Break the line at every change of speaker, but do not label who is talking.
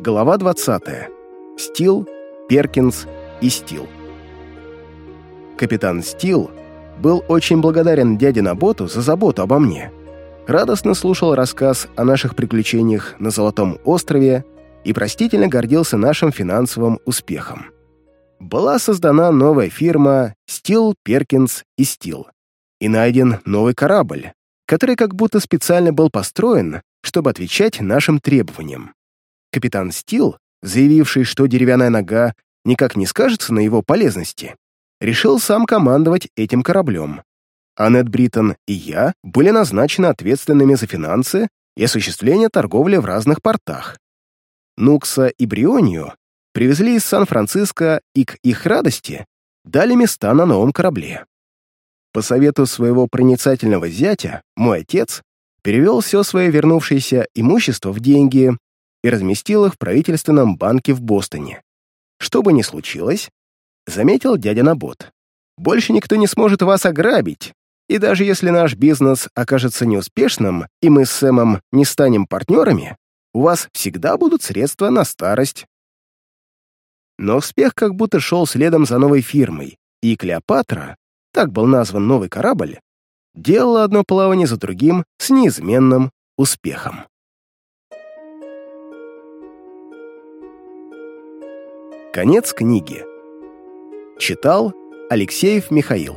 Глава 20. Стил, Перкинс и Стил. Капитан Стил был очень благодарен дяде Наботу за заботу обо мне. Радостно слушал рассказ о наших приключениях на Золотом острове и простительно гордился нашим финансовым успехом. Была создана новая фирма Стил, Перкинс и Стил, и найден новый корабль, который как будто специально был построен, чтобы отвечать нашим требованиям. Капитан Стил, заявивший, что деревянная нога никак не скажется на его полезности, решил сам командовать этим кораблем. Аннет Бриттон и я были назначены ответственными за финансы и осуществление торговли в разных портах. Нукса и Брионию привезли из Сан-Франциско и к их радости дали места на новом корабле. По совету своего проницательного зятя, мой отец перевел все свое вернувшееся имущество в деньги и разместил их в правительственном банке в Бостоне. Что бы ни случилось, заметил дядя Набот, больше никто не сможет вас ограбить, и даже если наш бизнес окажется неуспешным, и мы с Сэмом не станем партнерами, у вас всегда будут средства на старость. Но успех как будто шел следом за новой фирмой, и Клеопатра, так был назван новый корабль, делала одно плавание за другим с неизменным успехом. Конец книги. Читал Алексеев Михаил